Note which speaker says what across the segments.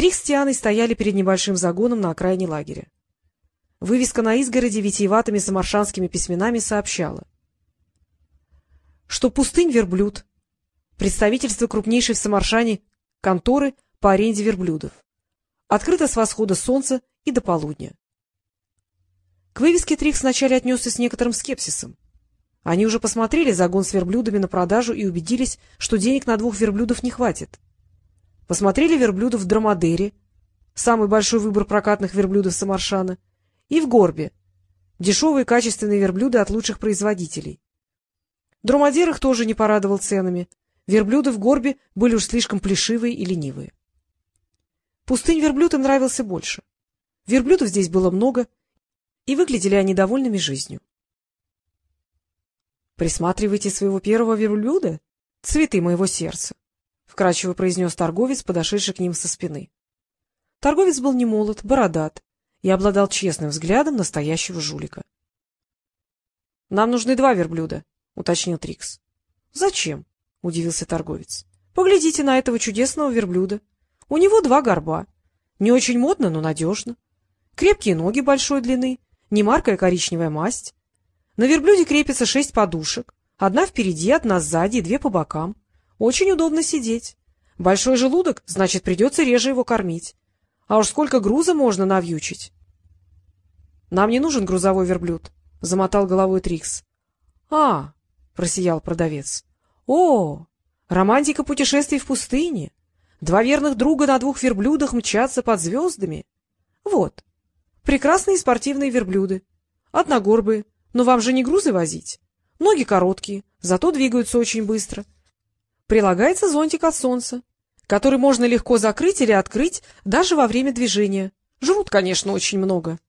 Speaker 1: Трикс с Тианой стояли перед небольшим загоном на окраине лагеря. Вывеска на изгороди витиеватыми самаршанскими письменами сообщала, что пустынь верблюд, представительство крупнейшей в Самаршане конторы по аренде верблюдов, открыто с восхода солнца и до полудня. К вывеске Трикс вначале отнесся с некоторым скепсисом. Они уже посмотрели загон с верблюдами на продажу и убедились, что денег на двух верблюдов не хватит. Посмотрели верблюдов в Драмадере, самый большой выбор прокатных верблюдов Самаршана, и в Горбе, дешевые качественные верблюды от лучших производителей. Дромадер их тоже не порадовал ценами. Верблюды в Горбе были уж слишком плешивые и ленивые. Пустынь верблюд нравился больше. Верблюдов здесь было много, и выглядели они довольными жизнью. — Присматривайте своего первого верблюда? Цветы моего сердца, — вкрадчиво произнес торговец, подошедший к ним со спины. Торговец был не молод, бородат и обладал честным взглядом настоящего жулика. — Нам нужны два верблюда, — уточнил Трикс. — Зачем? — удивился торговец. — Поглядите на этого чудесного верблюда. У него два горба. Не очень модно, но надежно. Крепкие ноги большой длины, немаркая коричневая масть. На верблюде крепится шесть подушек. Одна впереди, одна сзади и две по бокам. Очень удобно сидеть. Большой желудок, значит, придется реже его кормить. А уж сколько груза можно навьючить. — Нам не нужен грузовой верблюд, — замотал головой Трикс. — А, — просиял продавец. — О, романтика путешествий в пустыне. Два верных друга на двух верблюдах мчатся под звездами. Вот, прекрасные спортивные верблюды. Одногорбые, но вам же не грузы возить. Ноги короткие, зато двигаются очень быстро. Прилагается зонтик от солнца, который можно легко закрыть или открыть даже во время движения. Жрут, конечно, очень много.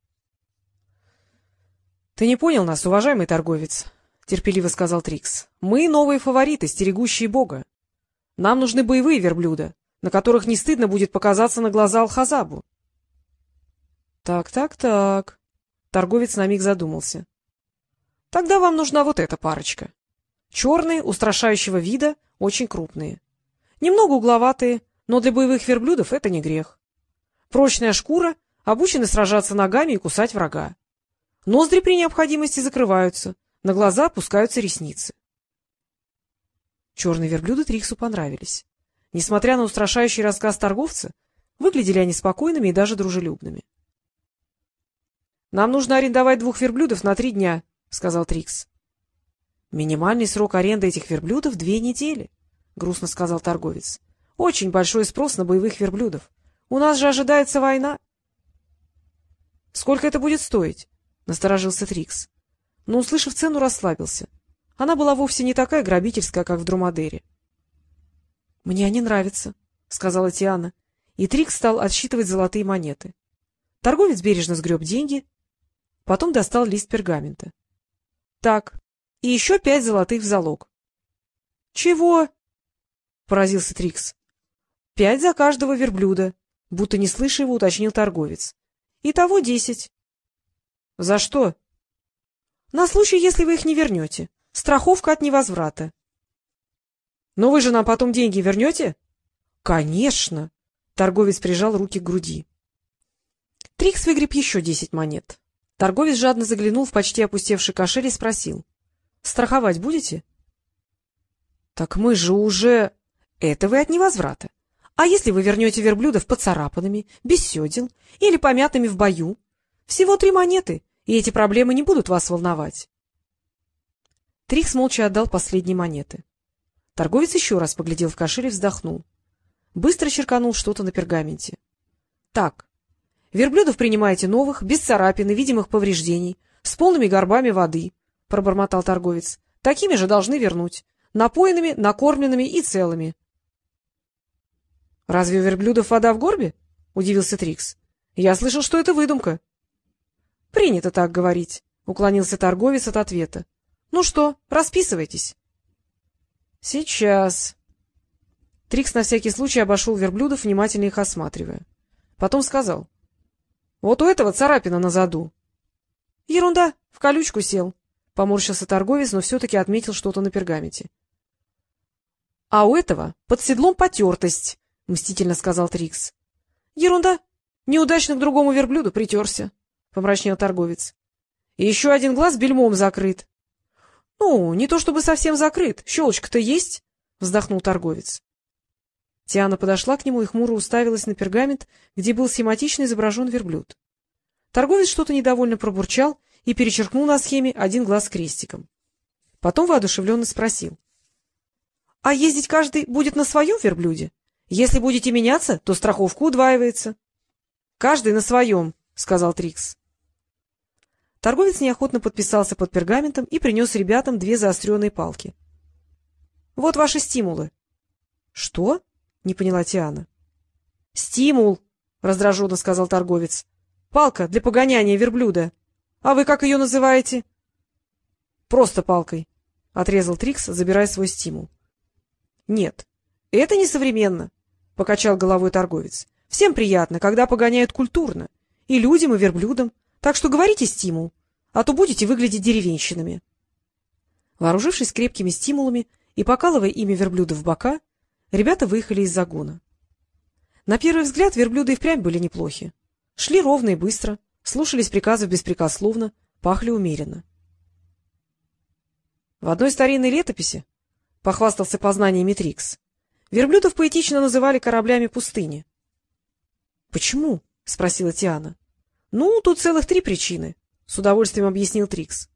Speaker 1: — Ты не понял нас, уважаемый торговец, — терпеливо сказал Трикс. — Мы новые фавориты, стерегущие Бога. Нам нужны боевые верблюда, на которых не стыдно будет показаться на глаза Алхазабу. — Так, так, так. Торговец на миг задумался. — Тогда вам нужна вот эта парочка. Черные, устрашающего вида, очень крупные. Немного угловатые, но для боевых верблюдов это не грех. Прочная шкура, обучены сражаться ногами и кусать врага. Ноздри при необходимости закрываются, на глаза опускаются ресницы. Черные верблюды Триксу понравились. Несмотря на устрашающий рассказ торговца, выглядели они спокойными и даже дружелюбными. — Нам нужно арендовать двух верблюдов на три дня, — сказал Трикс. — Минимальный срок аренды этих верблюдов — две недели, — грустно сказал торговец. — Очень большой спрос на боевых верблюдов. У нас же ожидается война. — Сколько это будет стоить? — насторожился Трикс. Но, услышав цену, расслабился. Она была вовсе не такая грабительская, как в Друмадере. — Мне они нравятся, — сказала Тиана, и Трикс стал отсчитывать золотые монеты. Торговец бережно сгреб деньги, потом достал лист пергамента. — Так, и еще пять золотых в залог. — Чего? — поразился Трикс. — Пять за каждого верблюда, — будто не слыша его, уточнил торговец. — Итого десять. — За что? — На случай, если вы их не вернете. Страховка от невозврата. — Но вы же нам потом деньги вернете? — Конечно! — торговец прижал руки к груди. Трикс выгреб еще десять монет. Торговец жадно заглянул в почти опустевший кошель и спросил. — Страховать будете? — Так мы же уже... — Это вы от невозврата. А если вы вернете верблюдов поцарапанными, без седел или помятыми в бою? Всего три монеты, и эти проблемы не будут вас волновать. Трикс молча отдал последние монеты. Торговец еще раз поглядел в кошель и вздохнул. Быстро черканул что-то на пергаменте. — Так, верблюдов принимаете новых, без царапин и видимых повреждений, с полными горбами воды, — пробормотал торговец. — Такими же должны вернуть. Напоенными, накормленными и целыми. — Разве у верблюдов вода в горбе? — удивился Трикс. — Я слышал, что это выдумка. — Принято так говорить, — уклонился торговец от ответа. — Ну что, расписывайтесь. — Сейчас. Трикс на всякий случай обошел верблюдов, внимательно их осматривая. Потом сказал. — Вот у этого царапина на заду. — Ерунда, в колючку сел. Поморщился торговец, но все-таки отметил что-то на пергаменте. — А у этого под седлом потертость, — мстительно сказал Трикс. — Ерунда. Неудачно к другому верблюду притерся, — помрачнел торговец. — И еще один глаз бельмом закрыт. — Ну, не то чтобы совсем закрыт, щелочка-то есть, — вздохнул торговец. Тиана подошла к нему и хмуро уставилась на пергамент, где был схематично изображен верблюд. Торговец что-то недовольно пробурчал и перечеркнул на схеме один глаз крестиком. Потом воодушевленно спросил. — А ездить каждый будет на своем верблюде? Если будете меняться, то страховка удваивается. — Каждый на своем, — сказал Трикс. Торговец неохотно подписался под пергаментом и принес ребятам две заостренные палки. — Вот ваши стимулы. — Что? — не поняла Тиана. — Стимул, — раздраженно сказал торговец. — Палка для погоняния верблюда. А вы как ее называете? — Просто палкой, — отрезал Трикс, забирая свой стимул. — Нет, это несовременно, — покачал головой торговец. — Всем приятно, когда погоняют культурно. И людям, и верблюдам. Так что говорите стимул, а то будете выглядеть деревенщинами. Вооружившись крепкими стимулами и покалывая ими верблюда в бока, ребята выехали из загона. На первый взгляд верблюды и впрямь были неплохи. Шли ровно и быстро, слушались приказов беспрекословно, пахли умеренно. В одной старинной летописи, — похвастался познаниями Трикс, — верблюдов поэтично называли кораблями пустыни. — Почему? — спросила Тиана. — Ну, тут целых три причины, — с удовольствием объяснил Трикс.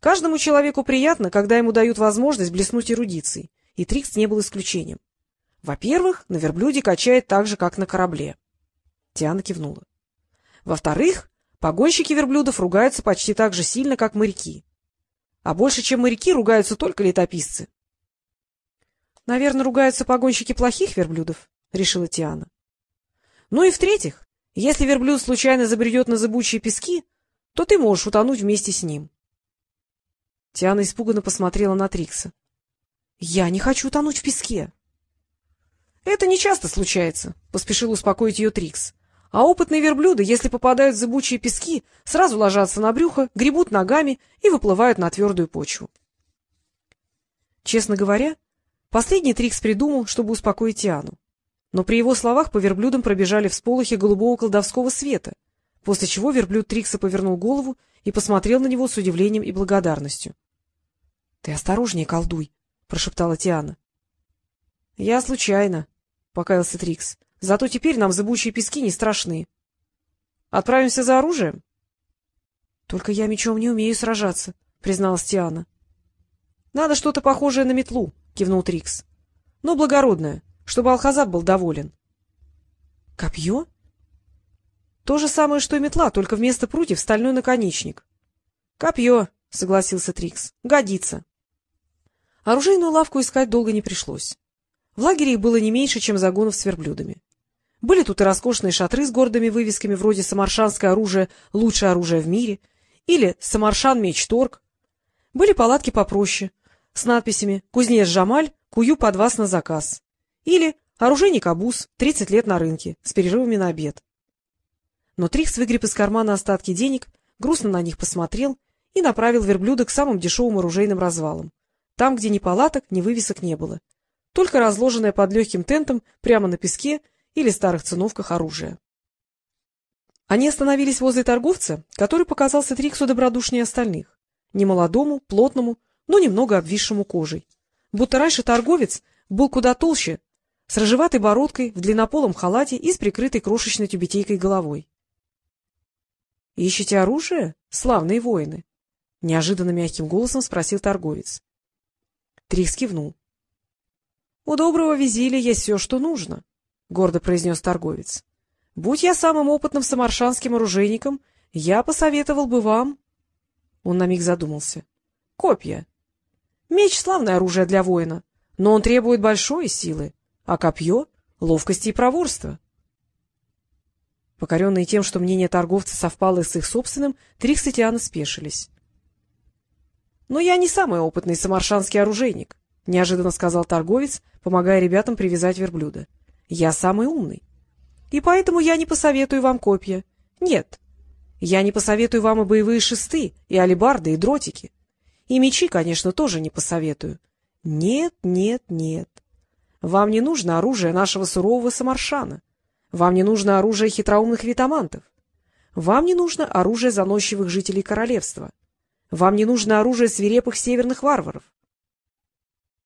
Speaker 1: Каждому человеку приятно, когда ему дают возможность блеснуть эрудицией, и Трикс не был исключением. Во-первых, на верблюде качает так же, как на корабле. Тиана кивнула. Во-вторых, погонщики верблюдов ругаются почти так же сильно, как моряки. А больше, чем моряки, ругаются только летописцы. — Наверное, ругаются погонщики плохих верблюдов, — решила Тиана. — Ну и в-третьих, если верблюд случайно забредет на зыбучие пески, то ты можешь утонуть вместе с ним. Тиана испуганно посмотрела на Трикса. — Я не хочу утонуть в песке. — Это не часто случается, — поспешил успокоить ее Трикс. А опытные верблюды, если попадают в зыбучие пески, сразу ложатся на брюхо, гребут ногами и выплывают на твердую почву. Честно говоря, последний Трикс придумал, чтобы успокоить Тиану. Но при его словах по верблюдам пробежали всполохи голубого колдовского света, после чего верблюд Трикса повернул голову и посмотрел на него с удивлением и благодарностью. — Ты осторожнее колдуй, — прошептала Тиана. — Я случайно, — покаялся Трикс. Зато теперь нам зыбучие пески не страшны. Отправимся за оружием? — Только я мечом не умею сражаться, — призналась Тиана. — Надо что-то похожее на метлу, — кивнул Трикс. — Но благородное, чтобы Алхазаб был доволен. — Копье? — То же самое, что и метла, только вместо прутьев стальной наконечник. — Копье, — согласился Трикс. — Годится. Оружейную лавку искать долго не пришлось. В лагере их было не меньше, чем загонов с верблюдами. Были тут и роскошные шатры с гордыми вывесками вроде «Самаршанское оружие — лучшее оружие в мире» или «Самаршан меч торг». Были палатки попроще, с надписями «Кузнец Жамаль, кую под вас на заказ» или «Оружейник Абус, 30 лет на рынке, с перерывами на обед». Но Трикс выгреб из кармана остатки денег, грустно на них посмотрел и направил верблюда к самым дешевым оружейным развалам, там, где ни палаток, ни вывесок не было, только разложенное под легким тентом прямо на песке — или старых циновках оружия. Они остановились возле торговца, который показался Триксу добродушнее остальных, немолодому, плотному, но немного обвисшему кожей. Будто раньше торговец был куда толще, с рыжеватой бородкой, в длиннополом халате и с прикрытой крошечной тюбетейкой головой. — Ищете оружие, славные воины? — неожиданно мягким голосом спросил торговец. Трикс кивнул. — У доброго визиля есть все, что нужно. — гордо произнес торговец. — Будь я самым опытным самаршанским оружейником, я посоветовал бы вам... Он на миг задумался. — Копья. Меч — славное оружие для воина, но он требует большой силы, а копье — ловкости и проворства. Покоренные тем, что мнение торговца совпало с их собственным, Трикс и Тиана спешились. — Но я не самый опытный самаршанский оружейник, — неожиданно сказал торговец, помогая ребятам привязать верблюда. Я самый умный. И поэтому я не посоветую вам копья. Нет. Я не посоветую вам и боевые шесты, и алебарды, и дротики. И мечи, конечно, тоже не посоветую. Нет, нет, нет. Вам не нужно оружие нашего сурового Самаршана. Вам не нужно оружие хитроумных витамантов. Вам не нужно оружие заносчивых жителей королевства. Вам не нужно оружие свирепых северных варваров.